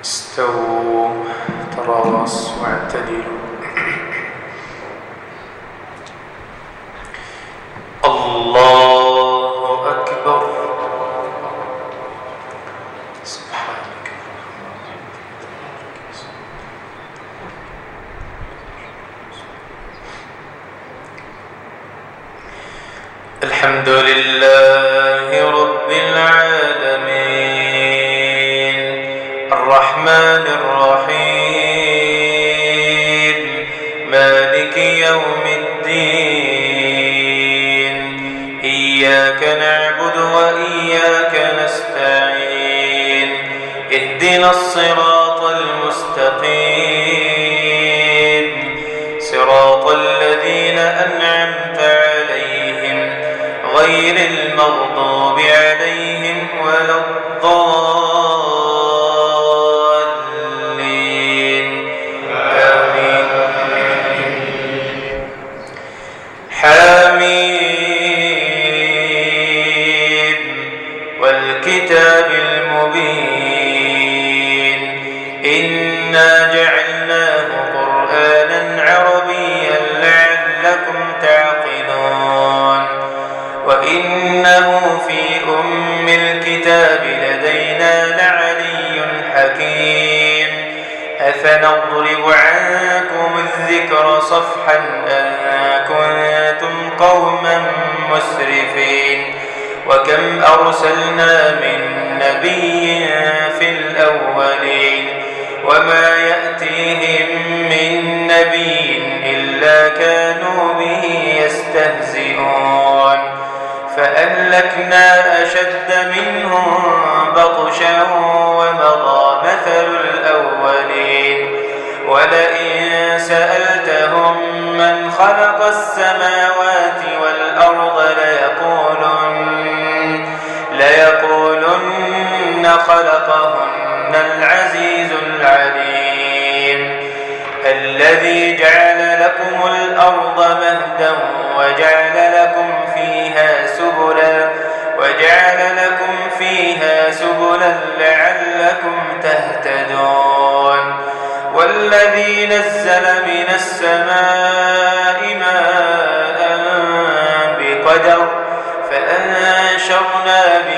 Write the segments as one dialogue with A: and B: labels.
A: استووا تراصوا واعتدلوا خلقهن العزيز العليم. الذي جعل لكم الأرض مهدا وجعل لكم فيها سبلا وجعل لكم فيها سبلا لعلكم تهتدون. والذي نزل من السماء ماء بقدر فأنشرنا به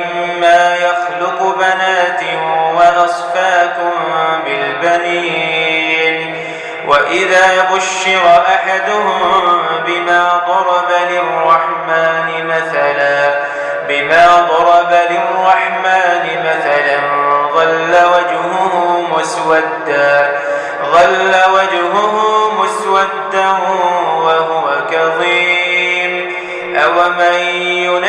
A: وأصفاكم بالبنين. وإذا بشر أحدهم بما ضرب للرحمن مثلا بما ضرب للرحمن مثلا ظل وجهه مسودا ظل وجهه مسودا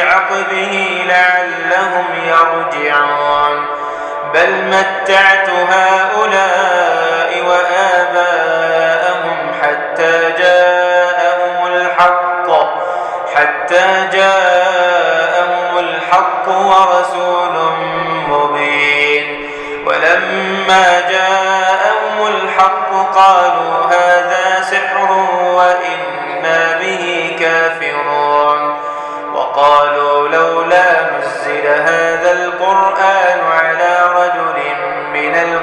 A: بعقبه لعلهم يرجعون. بل متعت هؤلاء وآباءهم حتى جاءهم الحق حتى جاءهم الحق ورسول مبين. ولما جاءهم الحق قالوا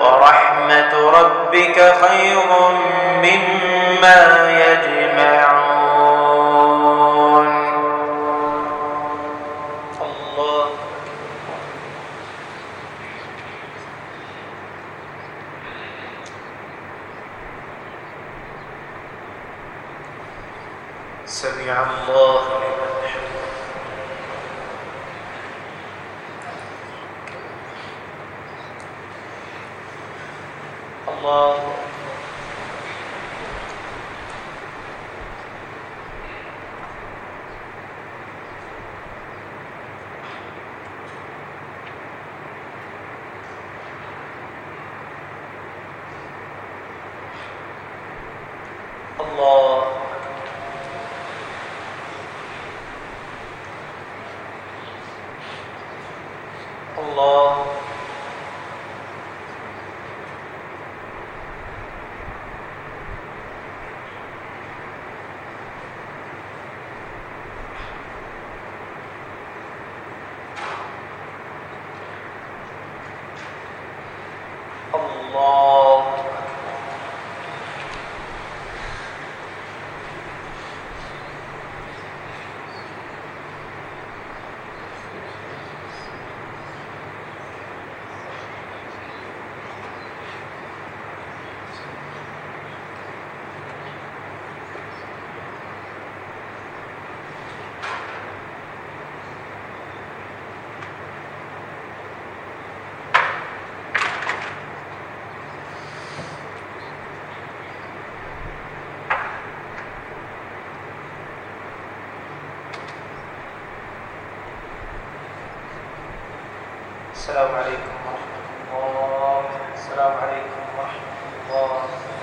A: ورحمة ربك خير مما يجمعون.
B: الله. سمع الله. الله السلام عليكم ورحمة الله السلام عليكم ورحمة الله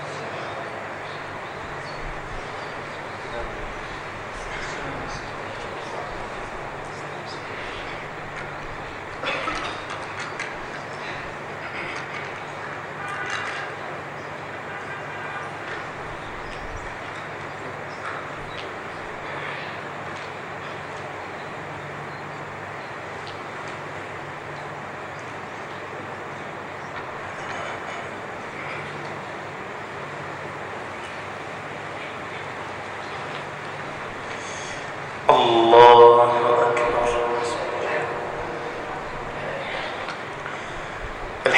A: الله أكبر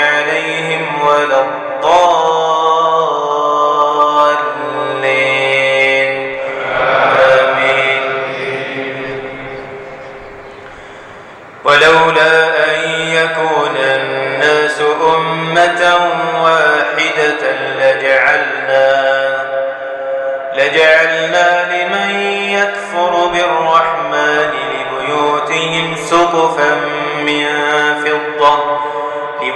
A: عليهم ولا الضالين. آمين. ولولا أن يكون الناس أمة واحدة لجعلنا لجعلنا لمن يكفر بالرحمن لبيوتهم سقفا من فضة.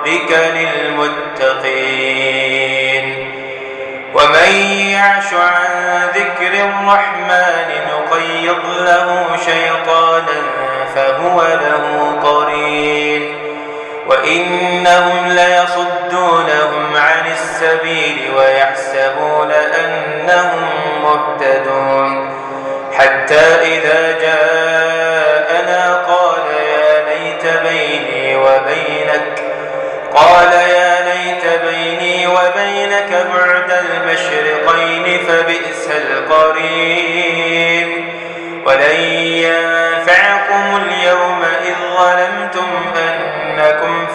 A: ربك للمتقين ومن يعش عن ذكر الرحمن نقيض له شيطانا فهو له قرين وإنهم ليصدونهم عن السبيل ويحسبون أنهم مهتدون حتى إذا جاءنا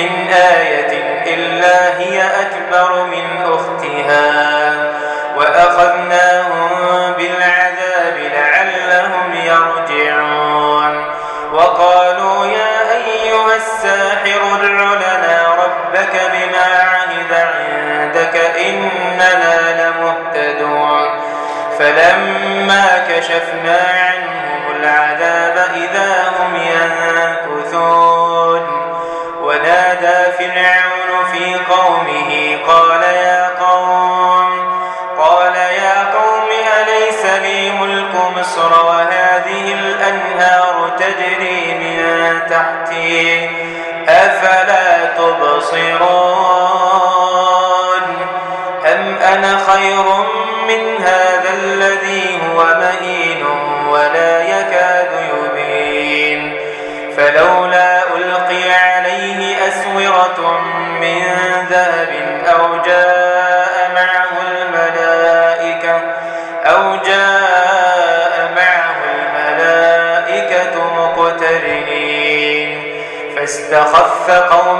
A: من آية إلا هي أكبر من أختها. تبصرون أم أنا خير من هذا الذي هو مهين ولا يكاد يبين؟ فلولا ألقي عليه أسورة من ذهب أو جاء معه الملائكة أو جاء معه الملائكة مقترنين. فاستخف قومه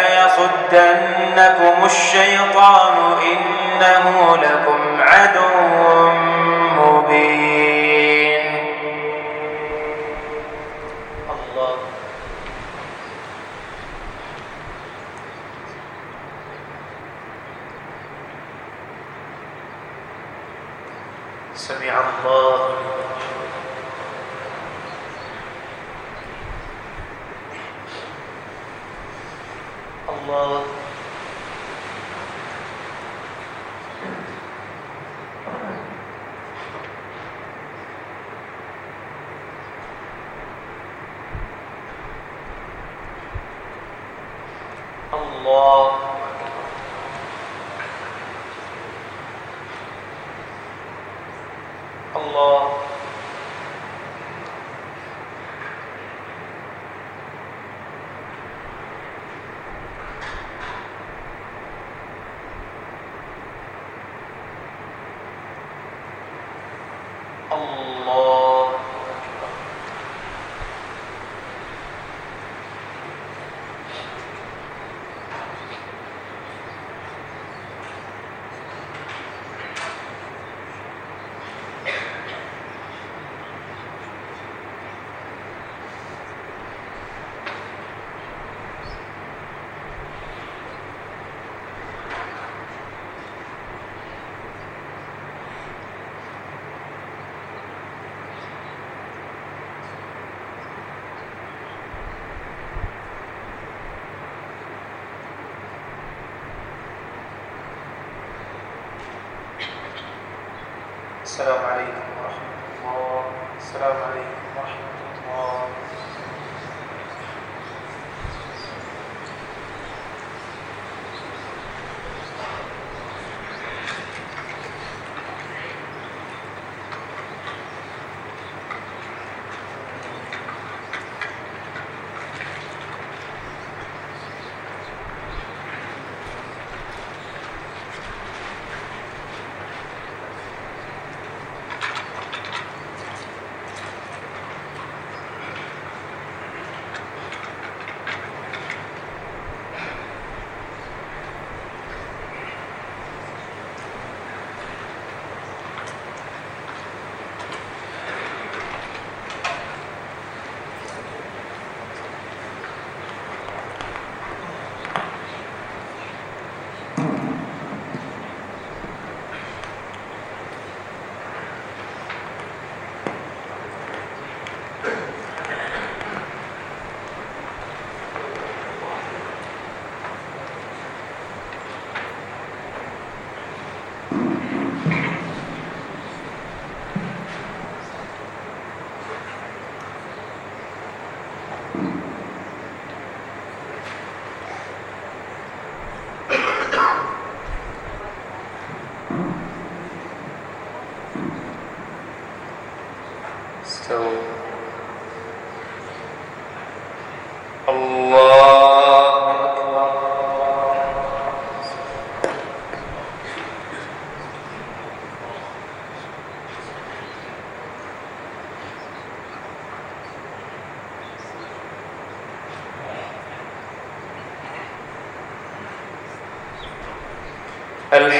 A: يصدنكم الشيطان إنه لكم عدو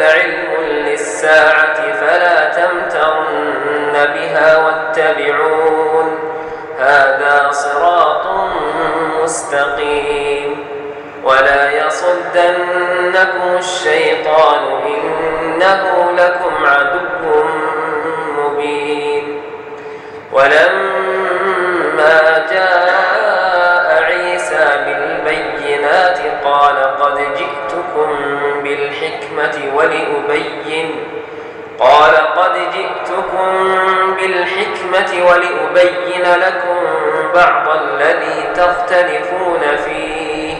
C: وإنه لعلم للساعة فلا تمترن بها واتبعون. هذا صراط مستقيم. ولا يصدنكم الشيطان إنه لكم عدو مبين. ولما بالحكمة ولأبين. قال قد جئتكم بالحكمة الحكمة ولأبين لكم بعض الذي تختلفون فيه.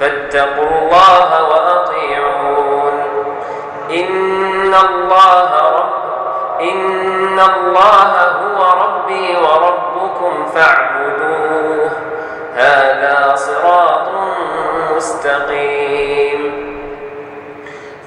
C: فاتقوا الله وأطيعون. إن الله رب إن الله هو ربي وربكم فاعبدوه. هذا صراط مستقيم.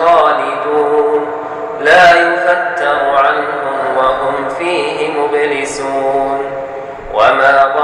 C: خالدون. لا يفتر عنهم وهم فيه مبلسون. وما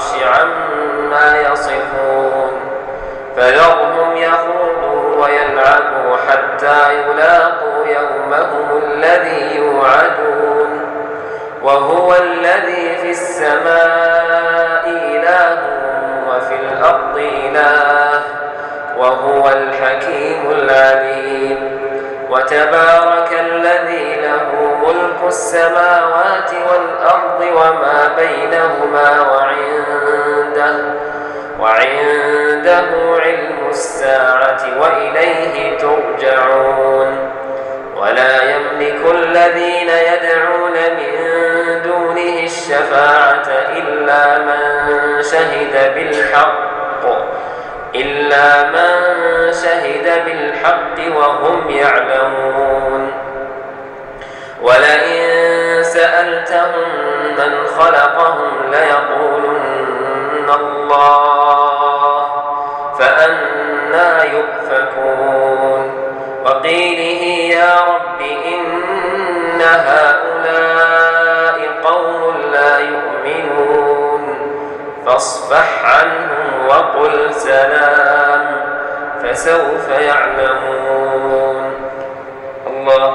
C: العرش شهد بالحق. إلا من شهد بالحق وهم يعلمون. ولئن سألتهم من خلقهم ليقولن الله فأنا يؤفكون. وقيله يا رب إن فاصفح عنهم وقل سلام فسوف يعلمون. الله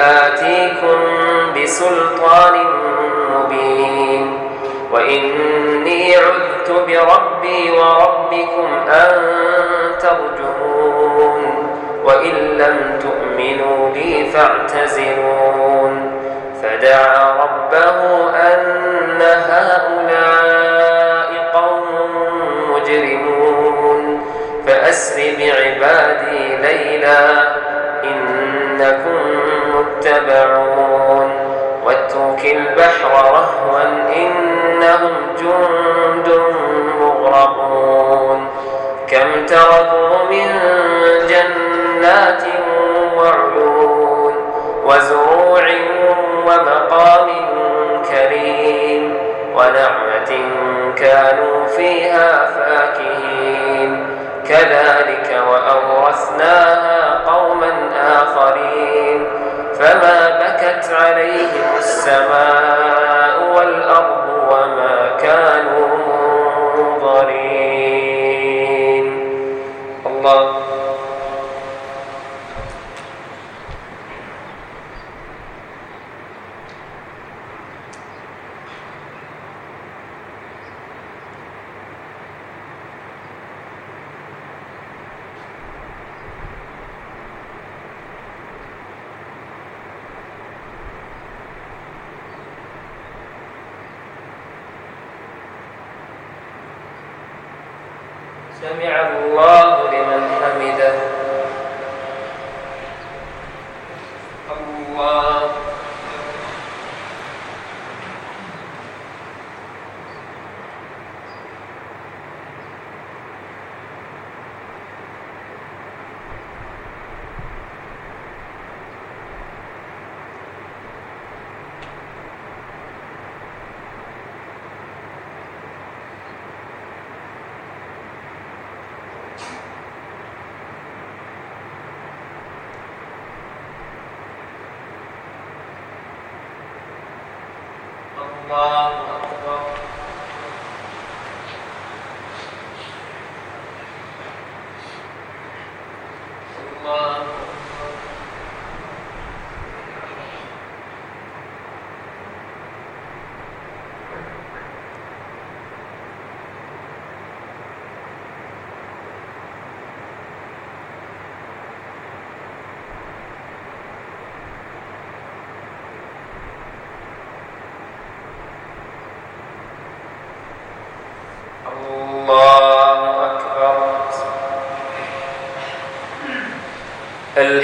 C: آتيكم بسلطان مبين. وإني عذت بربي وربكم أن ترجمون. وإن لم تؤمنوا لي فاعتزلون. فدعا ربه أن هؤلاء قوم مجرمون. فأسر بعبادي ليلا متبعون واترك البحر رهوا إنهم جند مغرقون. كم تركوا من جنات وعيون وزروع ومقام كريم. ونعمة كانوا فيها فاكهين. كذلك وأورثناها قوما آخرين. فما بكت عليهم السماء والأرض وما كانوا منظرين الله سمع الله لمن حمده الله الله أكبر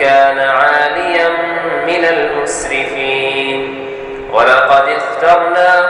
C: كان عاليا من المسرفين. ولقد اخترناهم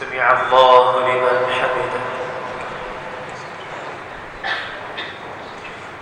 A: سمع الله لمن حمده.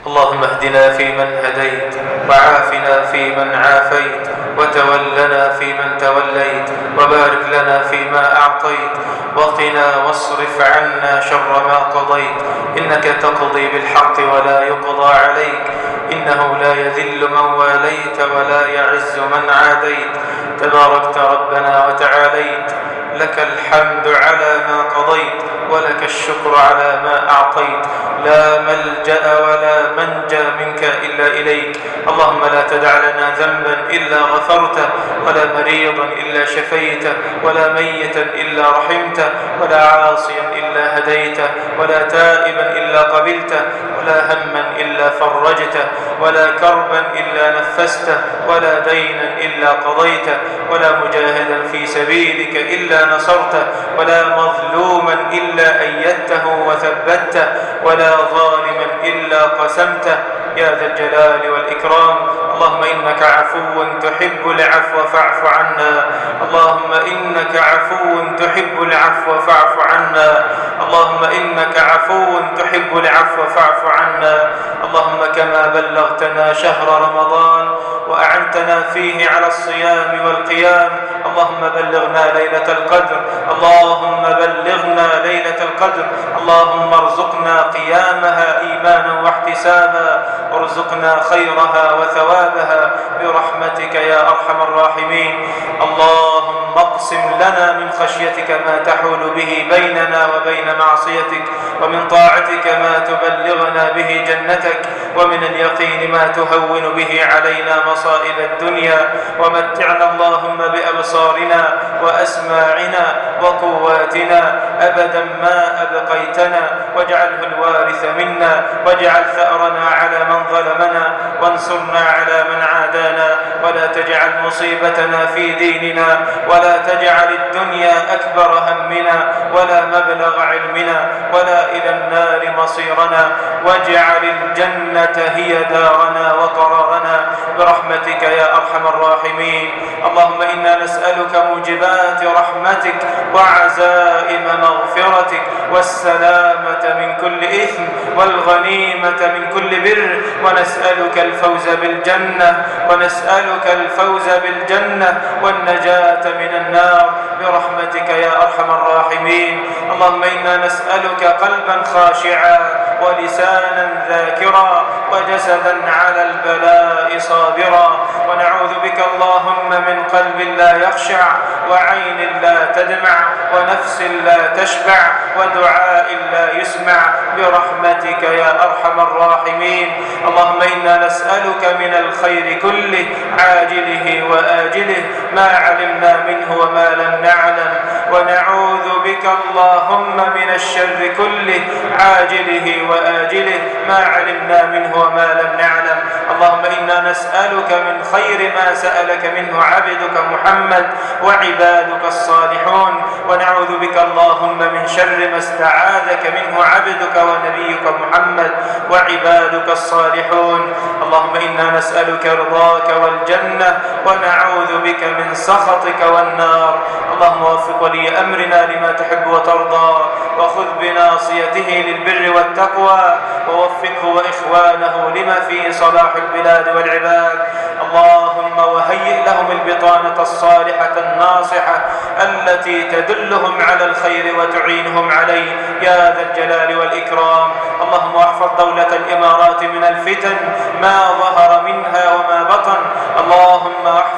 A: اللهم اهدنا فيمن هديت وعافنا فيمن عافيت وتولنا فيمن توليت وبارك لنا فيما أعطيت وقنا واصرف عنا شر ما قضيت. إنك تقضي بالحق ولا يقضى عليك إنه لا يذل من واليت ولا يعز من عاديت. تباركت ربنا وتعاليت لك الحمد على ما قضيت ولك الشكر على ما أعطيت. لا ملجأ ولا منجى منك إلا إليك. اللهم لا تدع لنا ذنبا إلا غفرته ولا مريضا إلا شفيته ولا ميتا إلا رحمته ولا عاصيا إلا هديته ولا تائبا إلا قبلته ولا هما إلا فرجته ولا كربا إلا نفسته ولا دينا إلا قضيته ولا مجاهدا في سبيلك إلا نصرته ولا مظلوما إلا أيدته وثبته ولا ظالما إلا قسمته. يا ذا الجلال والإكرام. اللهم إنك عفو تحب العفو فاعف عنا. اللهم إنك عفو تحب العفو فاعف عنا. اللهم إنك عفو تحب العفو فاعف عنا. اللهم كما بلغتنا شهر رمضان وأعنتنا فيه على الصيام والقيام. اللهم بلغنا ليلة القدر. اللهم بلغنا ليلة القدر. اللهم ارزقنا قيامها إيمانا واحتسابا. وارزقنا خيرها وثوابها برحمتك يا أرحم الراحمين. اللهم اقسم لنا من خشيتك ما تحول به بيننا وبين معصيتك ومن طاعتك ما تبلغنا به جنتك. ومن اليقين ما تهون به علينا مصائب الدنيا ومتعنا اللهم بأبصارنا وأسماعنا وقواتنا أبدا ما أبقيتنا واجعله الوارث منا واجعل ثأرنا على من ظلمنا وانصرنا على من عادانا ولا تجعل مصيبتنا في ديننا ولا تجعل الدنيا أكبر همنا ولا مبلغ علمنا ولا إلى النار مصيرنا واجعل الجنة هي دارنا وقرارنا برحمتك يا أرحم الراحمين. اللهم إنا نسألك موجبات رحمتك وعزائم مغفرتك والسلامة من كل إثم والغنيمة من كل بر. ونسألك الفوز بالجنة ونسألك الفوز بالجنة والنجاة من النار. برحمتك يا أرحم الراحمين. اللهم إنا نسألك قلبا خاشعا ولسانا ذاكرا. وجسدا على البلاء صابرا. ونعوذ بك اللهم من قلب لا يخشع وعين لا تدمع ونفس لا تشبع ودعاء لا يسمع. برحمتك يا أرحم الراحمين. اللهم إنا نسألك من الخير كله عاجله وآجله ما علمنا منه وما لم نعلم. ونعوذ بك اللهم من الشر كله عاجله وآجله ما علمنا منه وما لم نعلم. اللهم إنا نسألك من خير ما سألك منه عبدك محمد وعبادك الصالحون. ونعوذ بك اللهم من شر ما استعاذك منه عبدك ونبيك محمد وعبادك الصالحون. اللهم إنا نسألك رضاك والجنة ونعوذ بك من سخطك والنار. اللهم وفق ولي أمرنا لما تحب وترضى وخذ بناصيته للبر والتقوى ووفقه وإخوانه لما فيه صلاح البلاد والعباد. اللهم وهيئ لهم البطانة الصالحة الناصحة التي تدلهم على الخير وتعينهم عليه. يا ذا الجلال والإكرام. اللهم احفظ دولة الإمارات من الفتن ما ظهر منها وما بطن. اللهم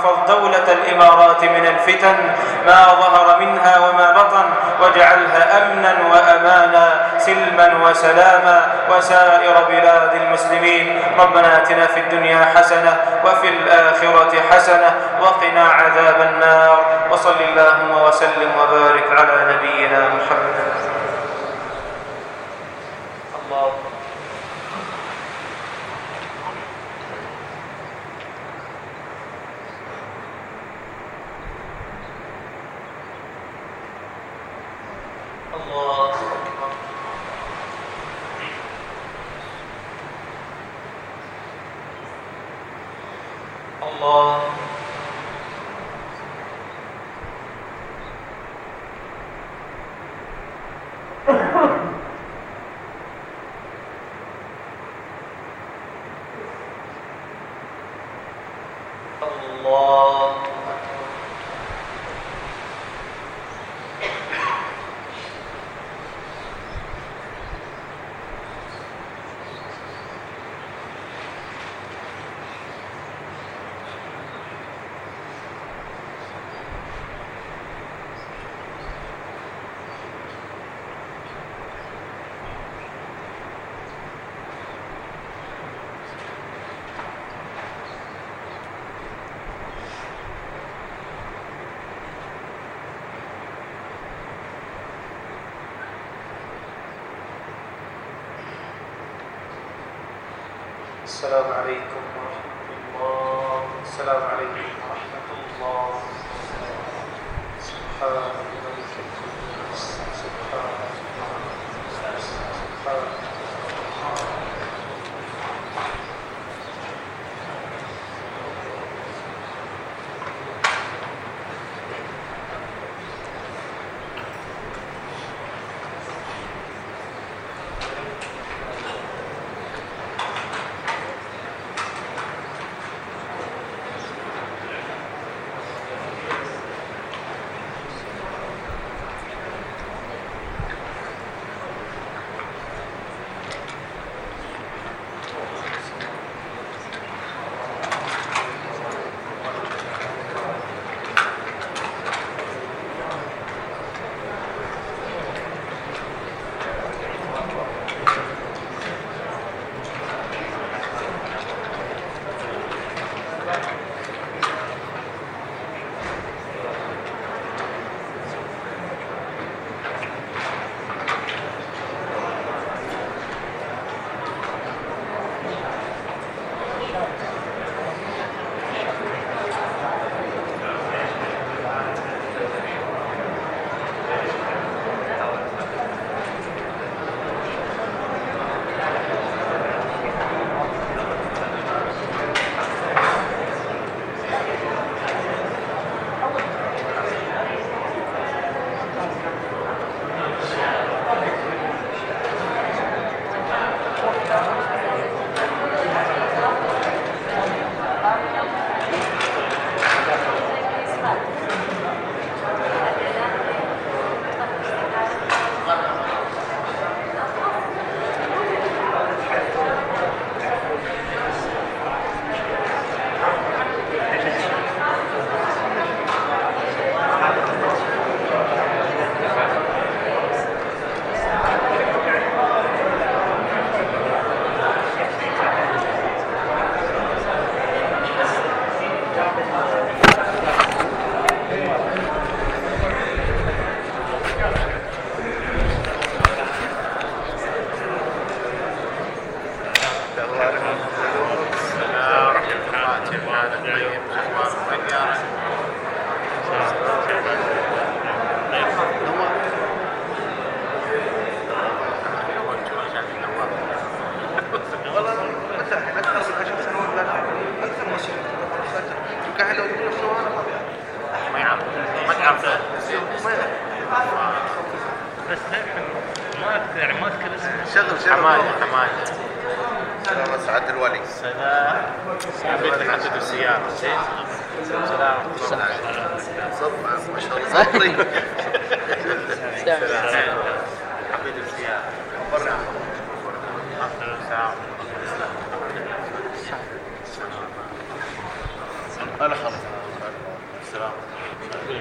A: احفظ دولة الإمارات من الفتن ما ظهر منها وما بطن واجعلها أمنا وأمانا سلما وسلاما وسائر بلاد المسلمين. ربنا آتنا في الدنيا حسنة وفي الآخرة حسنة وقنا عذاب النار. وصل اللهم وسلم وبارك على نبينا محمد.
C: الله